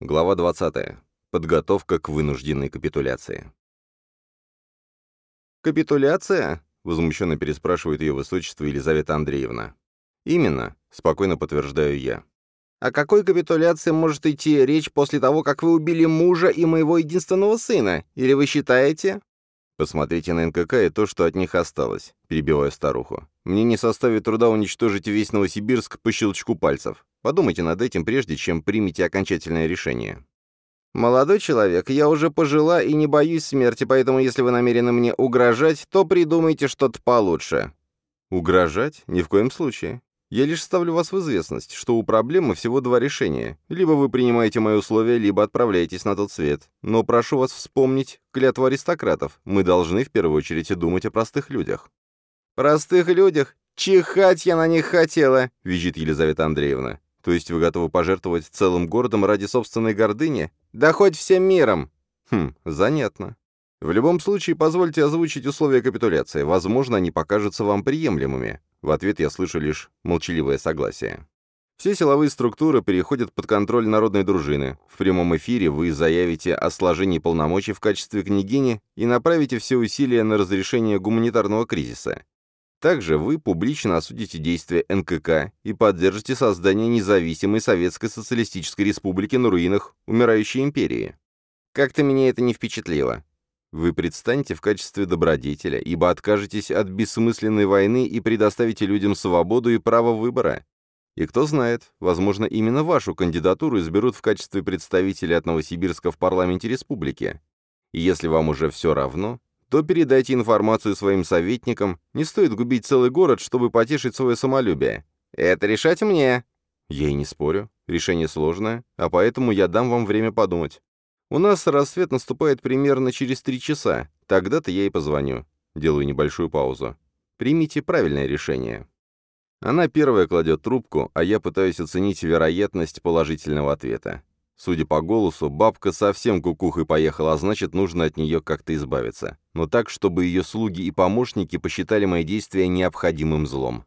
Глава 20. Подготовка к вынужденной капитуляции. «Капитуляция?» — возмущенно переспрашивает ее высочество Елизавета Андреевна. «Именно», — спокойно подтверждаю я. «О какой капитуляции может идти речь после того, как вы убили мужа и моего единственного сына? Или вы считаете...» «Посмотрите на НКК и то, что от них осталось», — перебиваю старуху. «Мне не составит труда уничтожить весь Новосибирск по щелчку пальцев. Подумайте над этим, прежде чем примете окончательное решение». «Молодой человек, я уже пожила и не боюсь смерти, поэтому если вы намерены мне угрожать, то придумайте что-то получше». «Угрожать? Ни в коем случае. Я лишь ставлю вас в известность, что у проблемы всего два решения. Либо вы принимаете мои условия, либо отправляетесь на тот свет. Но прошу вас вспомнить клятву аристократов. Мы должны в первую очередь думать о простых людях». «Простых людях? Чихать я на них хотела!» — визжит Елизавета Андреевна. «То есть вы готовы пожертвовать целым городом ради собственной гордыни? Да хоть всем миром!» «Хм, занятно. В любом случае, позвольте озвучить условия капитуляции. Возможно, они покажутся вам приемлемыми. В ответ я слышу лишь молчаливое согласие. Все силовые структуры переходят под контроль народной дружины. В прямом эфире вы заявите о сложении полномочий в качестве княгини и направите все усилия на разрешение гуманитарного кризиса. Также вы публично осудите действия НКК и поддержите создание независимой Советской Социалистической Республики на руинах умирающей империи. Как-то меня это не впечатлило. Вы предстанете в качестве добродетеля, ибо откажетесь от бессмысленной войны и предоставите людям свободу и право выбора. И кто знает, возможно, именно вашу кандидатуру изберут в качестве представителя от Новосибирска в парламенте республики. И если вам уже все равно, то передайте информацию своим советникам, не стоит губить целый город, чтобы потешить свое самолюбие. Это решать мне. Я и не спорю, решение сложное, а поэтому я дам вам время подумать. У нас рассвет наступает примерно через три часа. Тогда-то я и позвоню. Делаю небольшую паузу. Примите правильное решение. Она первая кладет трубку, а я пытаюсь оценить вероятность положительного ответа. Судя по голосу, бабка совсем кукухой поехала, а значит, нужно от нее как-то избавиться. Но так, чтобы ее слуги и помощники посчитали мои действия необходимым злом.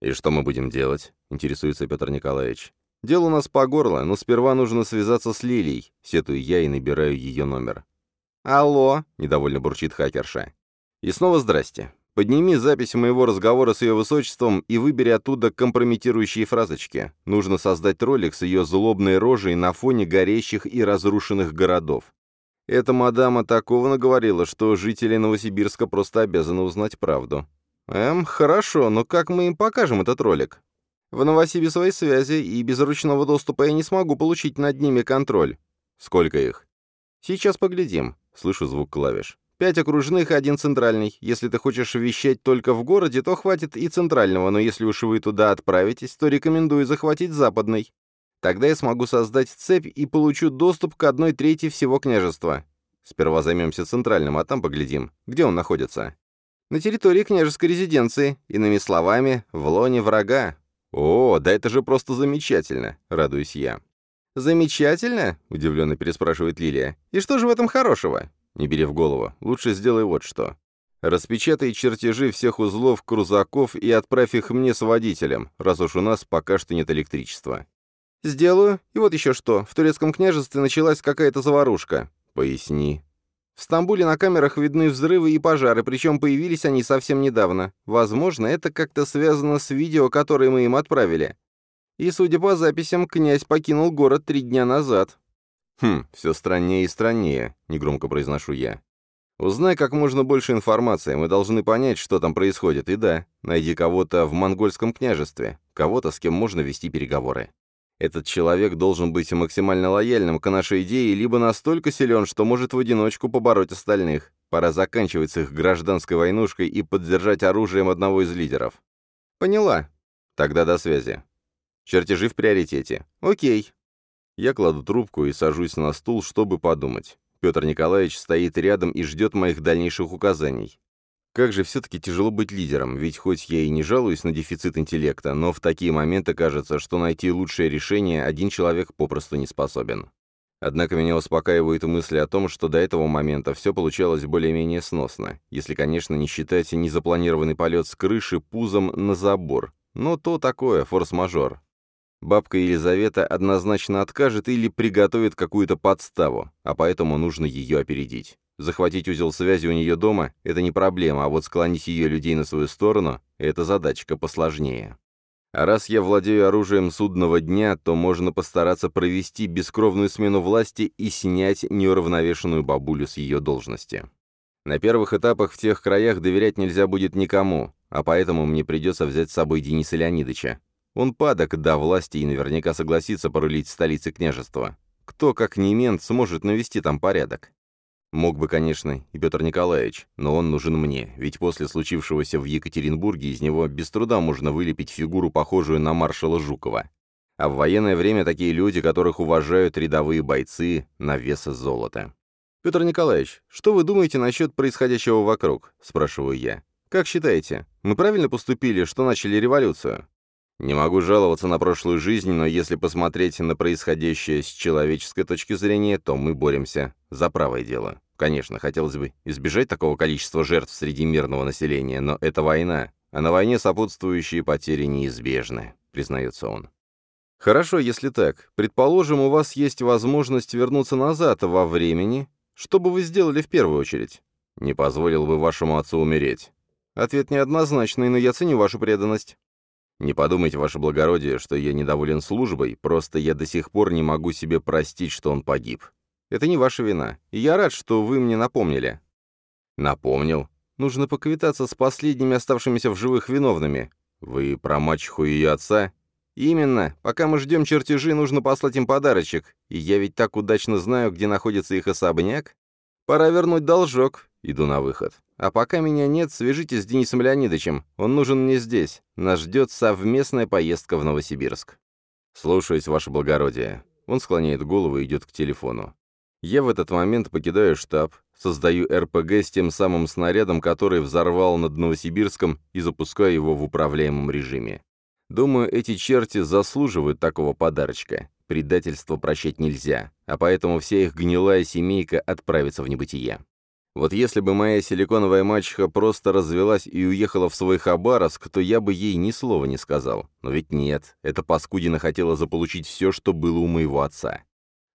«И что мы будем делать?» — интересуется Петр Николаевич. Дело у нас по горло, но сперва нужно связаться с Лилией, сетую я и набираю ее номер. «Алло», — недовольно бурчит хакерша. И снова здрасте. Подними запись моего разговора с ее высочеством и выбери оттуда компрометирующие фразочки. Нужно создать ролик с ее злобной рожей на фоне горящих и разрушенных городов. Эта мадама такого наговорила, что жители Новосибирска просто обязаны узнать правду. Эм, хорошо, но как мы им покажем этот ролик? В Новосибе свои связи, и без ручного доступа я не смогу получить над ними контроль. Сколько их? Сейчас поглядим. Слышу звук клавиш. Пять окружных и один центральный. Если ты хочешь вещать только в городе, то хватит и центрального, но если уж вы туда отправитесь, то рекомендую захватить западный. Тогда я смогу создать цепь и получу доступ к одной трети всего княжества. Сперва займемся центральным, а там поглядим, где он находится. На территории княжеской резиденции, иными словами, в лоне врага. «О, да это же просто замечательно!» — радуюсь я. «Замечательно?» — удивленно переспрашивает Лилия. «И что же в этом хорошего?» «Не бери в голову. Лучше сделай вот что. Распечатай чертежи всех узлов крузаков и отправь их мне с водителем, раз уж у нас пока что нет электричества». «Сделаю. И вот еще что. В турецком княжестве началась какая-то заварушка». «Поясни». В Стамбуле на камерах видны взрывы и пожары, причем появились они совсем недавно. Возможно, это как-то связано с видео, которое мы им отправили. И, судя по записям, князь покинул город три дня назад. «Хм, все страннее и страннее», — негромко произношу я. «Узнай как можно больше информации, мы должны понять, что там происходит, и да, найди кого-то в монгольском княжестве, кого-то, с кем можно вести переговоры». Этот человек должен быть максимально лояльным к нашей идее, либо настолько силен, что может в одиночку побороть остальных. Пора заканчивать с их гражданской войнушкой и поддержать оружием одного из лидеров. Поняла. Тогда до связи. Чертежи в приоритете. Окей. Я кладу трубку и сажусь на стул, чтобы подумать. Петр Николаевич стоит рядом и ждет моих дальнейших указаний. Как же все-таки тяжело быть лидером, ведь хоть я и не жалуюсь на дефицит интеллекта, но в такие моменты кажется, что найти лучшее решение один человек попросту не способен. Однако меня успокаивают мысли о том, что до этого момента все получалось более-менее сносно, если, конечно, не считать незапланированный полет с крыши пузом на забор. Но то такое, форс-мажор. Бабка Елизавета однозначно откажет или приготовит какую-то подставу, а поэтому нужно ее опередить. Захватить узел связи у нее дома – это не проблема, а вот склонить ее людей на свою сторону – это задачка посложнее. А раз я владею оружием судного дня, то можно постараться провести бескровную смену власти и снять неуравновешенную бабулю с ее должности. На первых этапах в тех краях доверять нельзя будет никому, а поэтому мне придется взять с собой Дениса Леонидовича. Он падок до власти и наверняка согласится порулить столицей княжества. Кто, как не мент, сможет навести там порядок? Мог бы, конечно, и Петр Николаевич, но он нужен мне, ведь после случившегося в Екатеринбурге из него без труда можно вылепить фигуру, похожую на маршала Жукова. А в военное время такие люди, которых уважают рядовые бойцы, на вес золота. «Петр Николаевич, что вы думаете насчет происходящего вокруг?» – спрашиваю я. «Как считаете, мы правильно поступили, что начали революцию?» Не могу жаловаться на прошлую жизнь, но если посмотреть на происходящее с человеческой точки зрения, то мы боремся за правое дело. Конечно, хотелось бы избежать такого количества жертв среди мирного населения, но это война, а на войне сопутствующие потери неизбежны, признается он. Хорошо, если так. Предположим, у вас есть возможность вернуться назад во времени что бы вы сделали в первую очередь? Не позволил бы вашему отцу умереть. Ответ неоднозначный, но я ценю вашу преданность. Не подумайте, ваше благородие, что я недоволен службой, просто я до сих пор не могу себе простить, что он погиб. Это не ваша вина, и я рад, что вы мне напомнили. Напомнил. Нужно поквитаться с последними оставшимися в живых виновными. Вы про мачеху и ее отца? «Именно. Пока мы ждем чертежи, нужно послать им подарочек. И я ведь так удачно знаю, где находится их особняк. Пора вернуть должок. Иду на выход. А пока меня нет, свяжитесь с Денисом Леонидовичем. Он нужен мне здесь. Нас ждет совместная поездка в Новосибирск». «Слушаюсь, ваше благородие». Он склоняет голову и идет к телефону. Я в этот момент покидаю штаб, создаю РПГ с тем самым снарядом, который взорвал над Новосибирском, и запускаю его в управляемом режиме. Думаю, эти черти заслуживают такого подарочка. Предательство прощать нельзя, а поэтому вся их гнилая семейка отправится в небытие. Вот если бы моя силиконовая мачеха просто развелась и уехала в свой Хабаровск, то я бы ей ни слова не сказал. Но ведь нет, эта паскудина хотела заполучить все, что было у моего отца.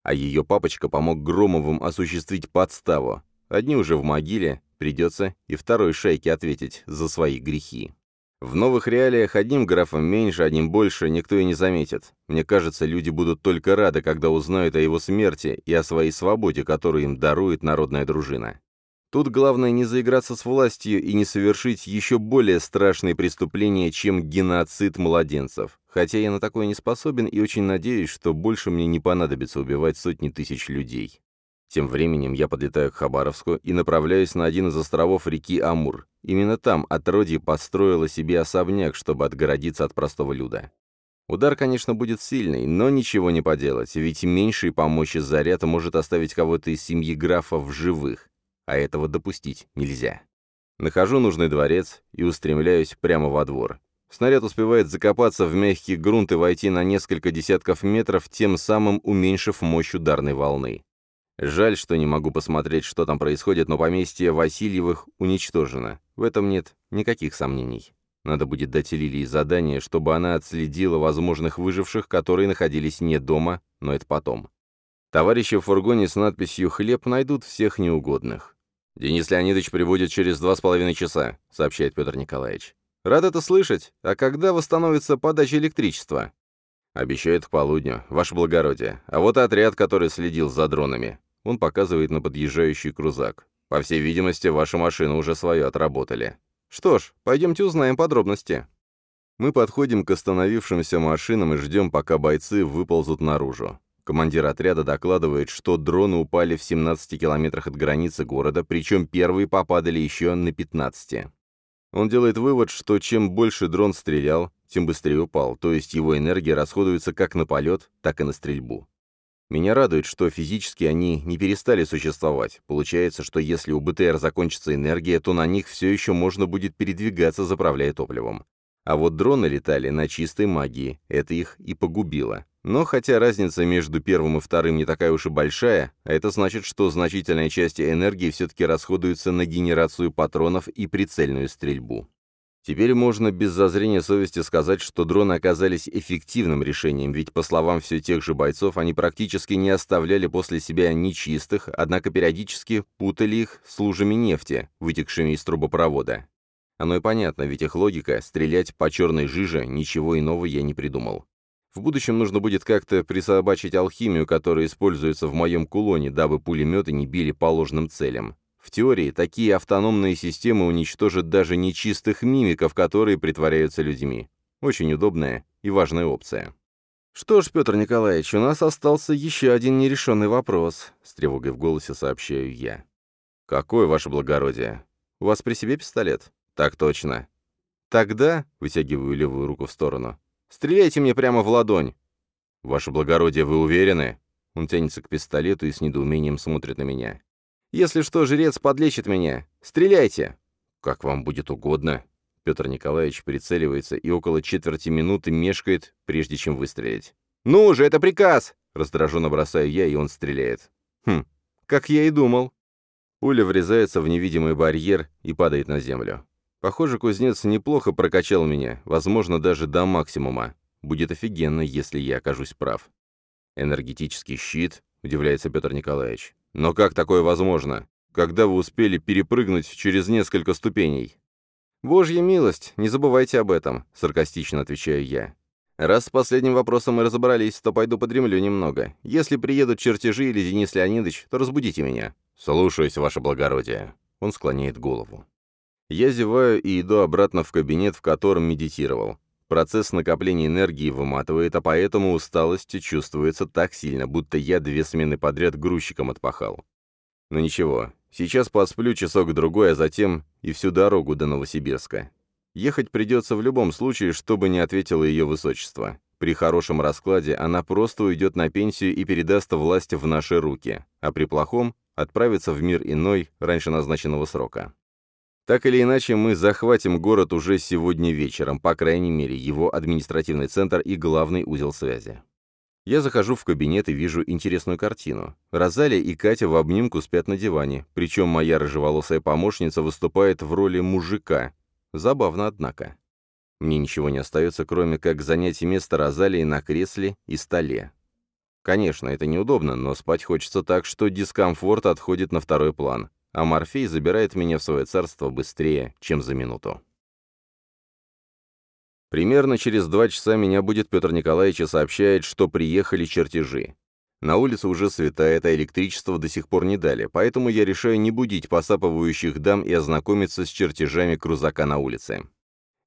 А ее папочка помог Громовым осуществить подставу. Одни уже в могиле, придется и второй шайке ответить за свои грехи. В новых реалиях одним графом меньше, одним больше никто и не заметит. Мне кажется, люди будут только рады, когда узнают о его смерти и о своей свободе, которую им дарует народная дружина. Тут главное не заиграться с властью и не совершить еще более страшные преступления, чем геноцид младенцев. Хотя я на такое не способен и очень надеюсь, что больше мне не понадобится убивать сотни тысяч людей. Тем временем я подлетаю к Хабаровску и направляюсь на один из островов реки Амур. Именно там отродье построило себе особняк, чтобы отгородиться от простого люда. Удар, конечно, будет сильный, но ничего не поделать, ведь меньший помощи заряд может оставить кого-то из семьи графа в живых, а этого допустить нельзя. Нахожу нужный дворец и устремляюсь прямо во двор. Снаряд успевает закопаться в мягкий грунт и войти на несколько десятков метров, тем самым уменьшив мощь ударной волны. Жаль, что не могу посмотреть, что там происходит, но поместье Васильевых уничтожено. В этом нет никаких сомнений. Надо будет дать Лилии задание, чтобы она отследила возможных выживших, которые находились не дома, но это потом. Товарищи в фургоне с надписью «Хлеб» найдут всех неугодных. «Денис Леонидович прибудет через два с половиной часа», — сообщает Петр Николаевич. «Рад это слышать. А когда восстановится подача электричества?» «Обещают к полудню, ваше благородие. А вот отряд, который следил за дронами. Он показывает на подъезжающий крузак. «По всей видимости, ваша машина уже свое отработали». «Что ж, пойдемте узнаем подробности». Мы подходим к остановившимся машинам и ждем, пока бойцы выползут наружу. Командир отряда докладывает, что дроны упали в 17 километрах от границы города, причем первые попадали еще на 15. Он делает вывод, что чем больше дрон стрелял, тем быстрее упал, то есть его энергия расходуется как на полет, так и на стрельбу. Меня радует, что физически они не перестали существовать. Получается, что если у БТР закончится энергия, то на них все еще можно будет передвигаться, заправляя топливом. А вот дроны летали на чистой магии, это их и погубило. Но хотя разница между первым и вторым не такая уж и большая, а это значит, что значительная часть энергии все-таки расходуется на генерацию патронов и прицельную стрельбу. Теперь можно без зазрения совести сказать, что дроны оказались эффективным решением, ведь, по словам все тех же бойцов, они практически не оставляли после себя нечистых, однако периодически путали их с лужами нефти, вытекшими из трубопровода. Оно и понятно, ведь их логика — стрелять по черной жиже, ничего иного я не придумал. В будущем нужно будет как-то присобачить алхимию, которая используется в моем кулоне, дабы пулеметы не били по ложным целям. В теории, такие автономные системы уничтожат даже нечистых мимиков, которые притворяются людьми. Очень удобная и важная опция. «Что ж, Петр Николаевич, у нас остался еще один нерешенный вопрос», — с тревогой в голосе сообщаю я. «Какой, ваше благородие? У вас при себе пистолет?» «Так точно». «Тогда», — вытягиваю левую руку в сторону, — «стреляйте мне прямо в ладонь». «Ваше благородие, вы уверены?» Он тянется к пистолету и с недоумением смотрит на меня. Если что, жрец подлечит меня. Стреляйте!» «Как вам будет угодно». Петр Николаевич прицеливается и около четверти минуты мешкает, прежде чем выстрелить. «Ну же, это приказ!» Раздраженно бросаю я, и он стреляет. «Хм, как я и думал». Пуля врезается в невидимый барьер и падает на землю. Похоже, кузнец неплохо прокачал меня, возможно, даже до максимума. Будет офигенно, если я окажусь прав. «Энергетический щит?» — удивляется Петр Николаевич. Но как такое возможно? Когда вы успели перепрыгнуть через несколько ступеней? «Божья милость, не забывайте об этом», — саркастично отвечаю я. «Раз с последним вопросом мы разобрались, то пойду подремлю немного. Если приедут чертежи или Денис Леонидович, то разбудите меня». «Слушаюсь, ваше благородие». Он склоняет голову. Я зеваю и иду обратно в кабинет, в котором медитировал. Процесс накопления энергии выматывает, а поэтому усталость чувствуется так сильно, будто я две смены подряд грузчиком отпахал. Но ничего, сейчас посплю часок-другой, а затем и всю дорогу до Новосибирска. Ехать придется в любом случае, чтобы не ответило ее высочество. При хорошем раскладе она просто уйдет на пенсию и передаст власть в наши руки, а при плохом — отправится в мир иной раньше назначенного срока. Так или иначе, мы захватим город уже сегодня вечером, по крайней мере, его административный центр и главный узел связи. Я захожу в кабинет и вижу интересную картину. Розалия и Катя в обнимку спят на диване, причем моя рыжеволосая помощница выступает в роли мужика. Забавно, однако. Мне ничего не остается, кроме как занять место Розалии на кресле и столе. Конечно, это неудобно, но спать хочется так, что дискомфорт отходит на второй план а Морфей забирает меня в свое царство быстрее, чем за минуту. Примерно через два часа меня будет Петр Николаевич и сообщает, что приехали чертежи. На улице уже светает, а электричество до сих пор не дали, поэтому я решаю не будить посапывающих дам и ознакомиться с чертежами крузака на улице.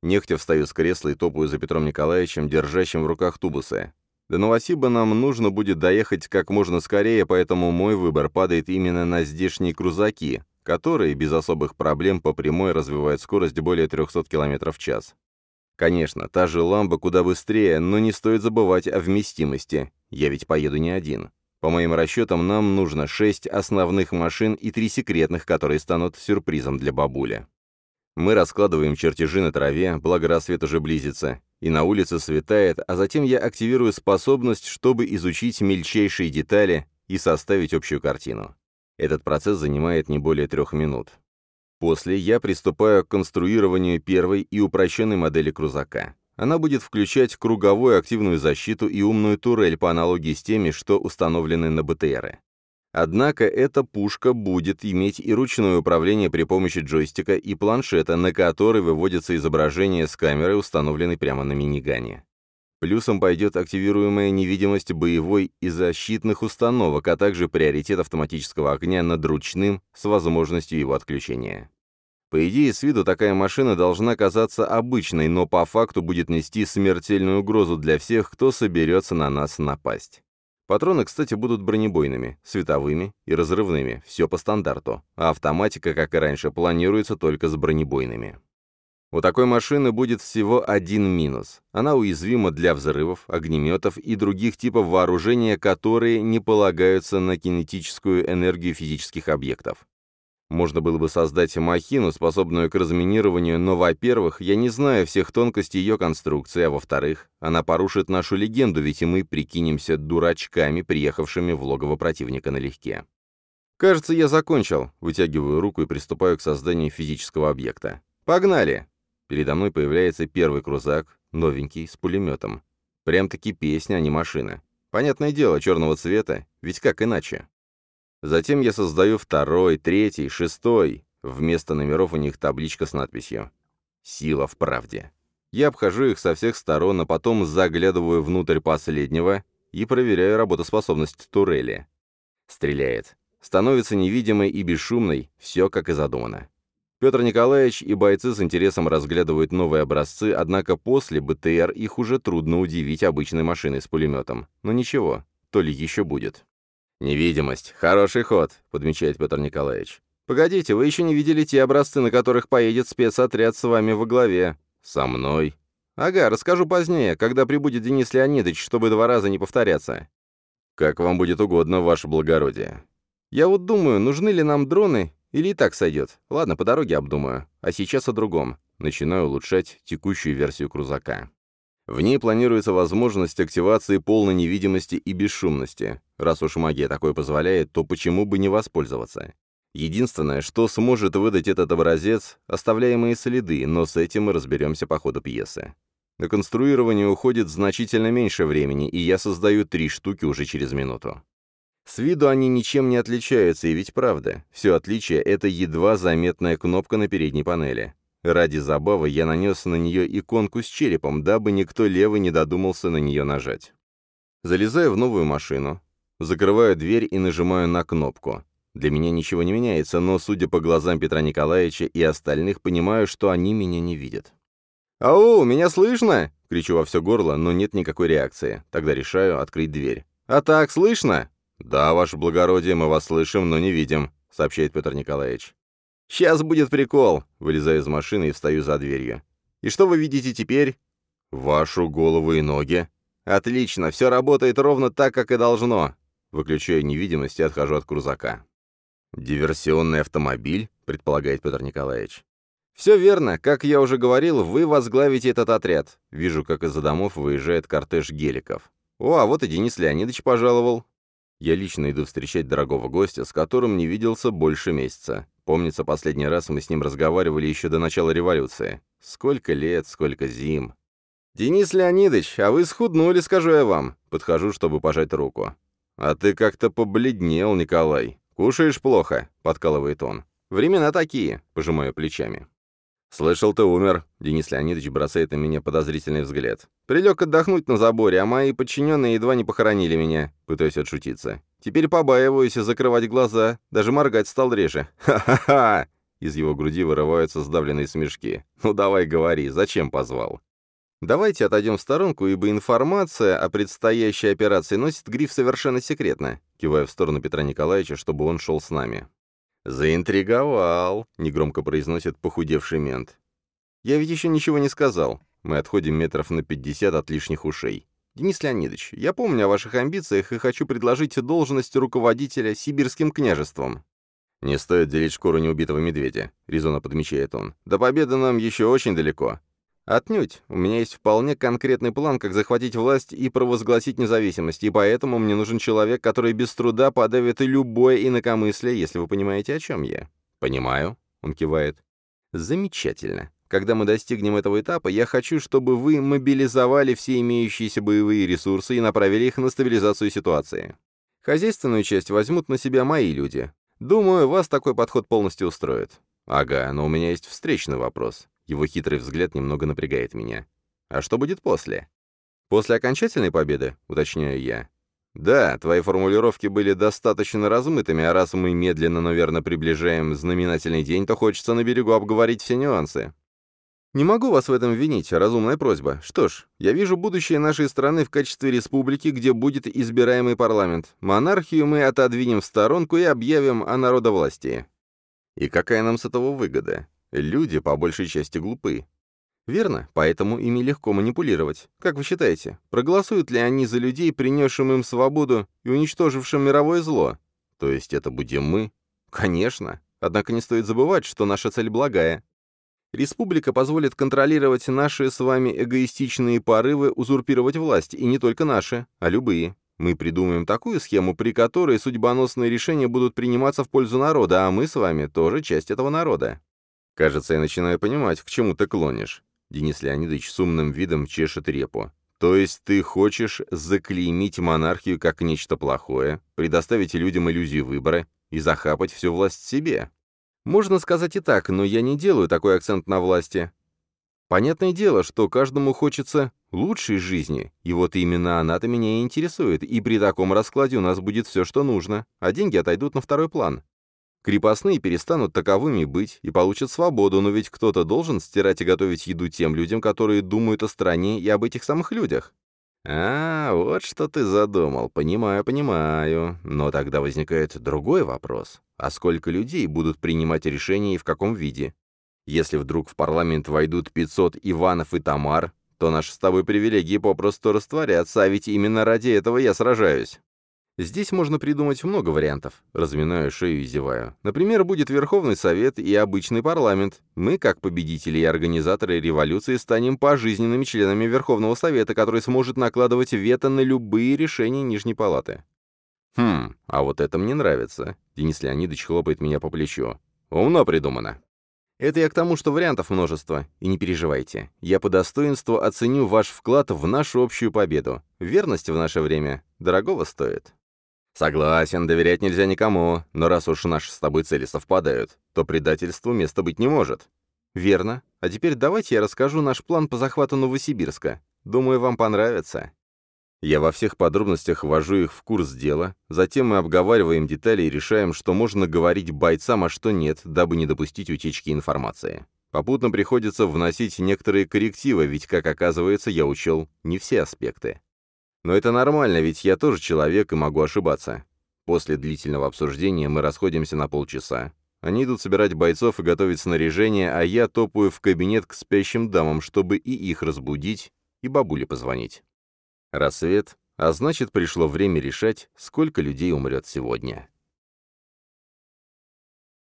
Нехтя встаю с кресла и топаю за Петром Николаевичем, держащим в руках тубусы. До Новосиба нам нужно будет доехать как можно скорее, поэтому мой выбор падает именно на здешние крузаки, которые без особых проблем по прямой развивают скорость более 300 км в час. Конечно, та же ламба куда быстрее, но не стоит забывать о вместимости. Я ведь поеду не один. По моим расчетам, нам нужно 6 основных машин и 3 секретных, которые станут сюрпризом для бабули. Мы раскладываем чертежи на траве, благо рассвет уже близится и на улице светает, а затем я активирую способность, чтобы изучить мельчайшие детали и составить общую картину. Этот процесс занимает не более трех минут. После я приступаю к конструированию первой и упрощенной модели крузака. Она будет включать круговую активную защиту и умную турель по аналогии с теми, что установлены на БТРы. Однако эта пушка будет иметь и ручное управление при помощи джойстика и планшета, на который выводится изображение с камерой, установленной прямо на минигане. Плюсом пойдет активируемая невидимость боевой и защитных установок, а также приоритет автоматического огня над ручным с возможностью его отключения. По идее, с виду такая машина должна казаться обычной, но по факту будет нести смертельную угрозу для всех, кто соберется на нас напасть. Патроны, кстати, будут бронебойными, световыми и разрывными, все по стандарту, а автоматика, как и раньше, планируется только с бронебойными. У такой машины будет всего один минус. Она уязвима для взрывов, огнеметов и других типов вооружения, которые не полагаются на кинетическую энергию физических объектов. Можно было бы создать махину, способную к разминированию, но, во-первых, я не знаю всех тонкостей ее конструкции, а во-вторых, она порушит нашу легенду, ведь и мы прикинемся дурачками, приехавшими в логово противника налегке. Кажется, я закончил. Вытягиваю руку и приступаю к созданию физического объекта. Погнали! Передо мной появляется первый крузак, новенький, с пулеметом. Прям-таки песня, а не машина. Понятное дело, черного цвета, ведь как иначе? Затем я создаю второй, третий, шестой. Вместо номеров у них табличка с надписью «Сила в правде». Я обхожу их со всех сторон, а потом заглядываю внутрь последнего и проверяю работоспособность турели. Стреляет. Становится невидимой и бесшумной, все как и задумано. Петр Николаевич и бойцы с интересом разглядывают новые образцы, однако после БТР их уже трудно удивить обычной машиной с пулеметом. Но ничего, то ли еще будет. «Невидимость. Хороший ход», — подмечает Петр Николаевич. «Погодите, вы еще не видели те образцы, на которых поедет спецотряд с вами во главе. Со мной». «Ага, расскажу позднее, когда прибудет Денис Леонидович, чтобы два раза не повторяться». «Как вам будет угодно, ваше благородие». «Я вот думаю, нужны ли нам дроны или и так сойдет. Ладно, по дороге обдумаю. А сейчас о другом. Начинаю улучшать текущую версию крузака. В ней планируется возможность активации полной невидимости и бесшумности. Раз уж магия такое позволяет, то почему бы не воспользоваться? Единственное, что сможет выдать этот образец — оставляемые следы, но с этим мы разберемся по ходу пьесы. На конструирование уходит значительно меньше времени, и я создаю три штуки уже через минуту. С виду они ничем не отличаются, и ведь правда. Все отличие — это едва заметная кнопка на передней панели. Ради забавы я нанес на нее иконку с черепом, дабы никто левый не додумался на нее нажать. Залезаю в новую машину, закрываю дверь и нажимаю на кнопку. Для меня ничего не меняется, но, судя по глазам Петра Николаевича и остальных, понимаю, что они меня не видят. «Ау, меня слышно?» — кричу во все горло, но нет никакой реакции. Тогда решаю открыть дверь. «А так, слышно?» «Да, ваше благородие, мы вас слышим, но не видим», — сообщает Петр Николаевич. «Сейчас будет прикол», — вылезаю из машины и встаю за дверью. «И что вы видите теперь?» «Вашу голову и ноги». «Отлично, все работает ровно так, как и должно». Выключаю невидимость и отхожу от крузака. «Диверсионный автомобиль», — предполагает Петр Николаевич. «Все верно. Как я уже говорил, вы возглавите этот отряд. Вижу, как из-за домов выезжает кортеж геликов. О, а вот и Денис Леонидович пожаловал. Я лично иду встречать дорогого гостя, с которым не виделся больше месяца. Помнится, последний раз мы с ним разговаривали еще до начала революции. Сколько лет, сколько зим. «Денис Леонидович, а вы схуднули, скажу я вам». Подхожу, чтобы пожать руку. «А ты как-то побледнел, Николай. Кушаешь плохо», — подкалывает он. «Времена такие», — пожимаю плечами. «Слышал, ты умер», — Денис Леонидович бросает на меня подозрительный взгляд. «Прилег отдохнуть на заборе, а мои подчиненные едва не похоронили меня», — пытаюсь отшутиться. «Теперь побаиваюсь закрывать глаза, даже моргать стал реже. Ха-ха-ха!» Из его груди вырываются сдавленные смешки. «Ну давай говори, зачем позвал?» Давайте отойдем в сторонку, ибо информация о предстоящей операции носит гриф совершенно секретно, кивая в сторону Петра Николаевича, чтобы он шел с нами. «Заинтриговал», — негромко произносит похудевший мент. «Я ведь еще ничего не сказал. Мы отходим метров на пятьдесят от лишних ушей. Денис Леонидович, я помню о ваших амбициях и хочу предложить должность руководителя Сибирским княжеством». «Не стоит делить шкуру неубитого медведя», — резонно подмечает он. «До победы нам еще очень далеко. Отнюдь. У меня есть вполне конкретный план, как захватить власть и провозгласить независимость, и поэтому мне нужен человек, который без труда подавит любое инакомыслие, если вы понимаете, о чем я. Понимаю, он кивает. Замечательно. Когда мы достигнем этого этапа, я хочу, чтобы вы мобилизовали все имеющиеся боевые ресурсы и направили их на стабилизацию ситуации. Хозяйственную часть возьмут на себя мои люди. Думаю, вас такой подход полностью устроит. Ага, но у меня есть встречный вопрос. Его хитрый взгляд немного напрягает меня. А что будет после? После окончательной победы, уточняю я. Да, твои формулировки были достаточно размытыми, а раз мы медленно, но верно приближаем знаменательный день, то хочется на берегу обговорить все нюансы. Не могу вас в этом винить, разумная просьба. Что ж, я вижу будущее нашей страны в качестве республики, где будет избираемый парламент. Монархию мы отодвинем в сторонку и объявим о народовластии. И какая нам с этого выгода? Люди по большей части глупы. Верно, поэтому ими легко манипулировать. Как вы считаете, проголосуют ли они за людей, принесшим им свободу и уничтожившим мировое зло? То есть это будем мы? Конечно. Однако не стоит забывать, что наша цель благая. Республика позволит контролировать наши с вами эгоистичные порывы узурпировать власть, и не только наши, а любые. Мы придумаем такую схему, при которой судьбоносные решения будут приниматься в пользу народа, а мы с вами тоже часть этого народа. Кажется, я начинаю понимать, к чему ты клонишь. Денис Леонидович с умным видом чешет репу. То есть ты хочешь заклеймить монархию как нечто плохое, предоставить людям иллюзию выбора и захапать всю власть себе? Можно сказать и так, но я не делаю такой акцент на власти. Понятное дело, что каждому хочется лучшей жизни, и вот именно она-то меня и интересует, и при таком раскладе у нас будет все, что нужно, а деньги отойдут на второй план. Крепостные перестанут таковыми быть и получат свободу, но ведь кто-то должен стирать и готовить еду тем людям, которые думают о стране и об этих самых людях. А, вот что ты задумал. Понимаю, понимаю. Но тогда возникает другой вопрос. А сколько людей будут принимать решения и в каком виде? Если вдруг в парламент войдут 500 Иванов и Тамар, то наши с тобой привилегии попросту растворятся, а ведь именно ради этого я сражаюсь. Здесь можно придумать много вариантов. Разминаю шею и зеваю. Например, будет Верховный Совет и обычный парламент. Мы, как победители и организаторы революции, станем пожизненными членами Верховного Совета, который сможет накладывать вето на любые решения Нижней Палаты. Хм, а вот это мне нравится. Денис Леонидович хлопает меня по плечу. Умно придумано. Это я к тому, что вариантов множество. И не переживайте. Я по достоинству оценю ваш вклад в нашу общую победу. Верность в наше время дорогого стоит. Согласен, доверять нельзя никому, но раз уж наши с тобой цели совпадают, то предательству места быть не может. Верно. А теперь давайте я расскажу наш план по захвату Новосибирска. Думаю, вам понравится. Я во всех подробностях ввожу их в курс дела, затем мы обговариваем детали и решаем, что можно говорить бойцам, а что нет, дабы не допустить утечки информации. Попутно приходится вносить некоторые коррективы, ведь, как оказывается, я учел не все аспекты. Но это нормально, ведь я тоже человек и могу ошибаться. После длительного обсуждения мы расходимся на полчаса. Они идут собирать бойцов и готовить снаряжение, а я топаю в кабинет к спящим дамам, чтобы и их разбудить, и бабуле позвонить. Рассвет, а значит, пришло время решать, сколько людей умрет сегодня.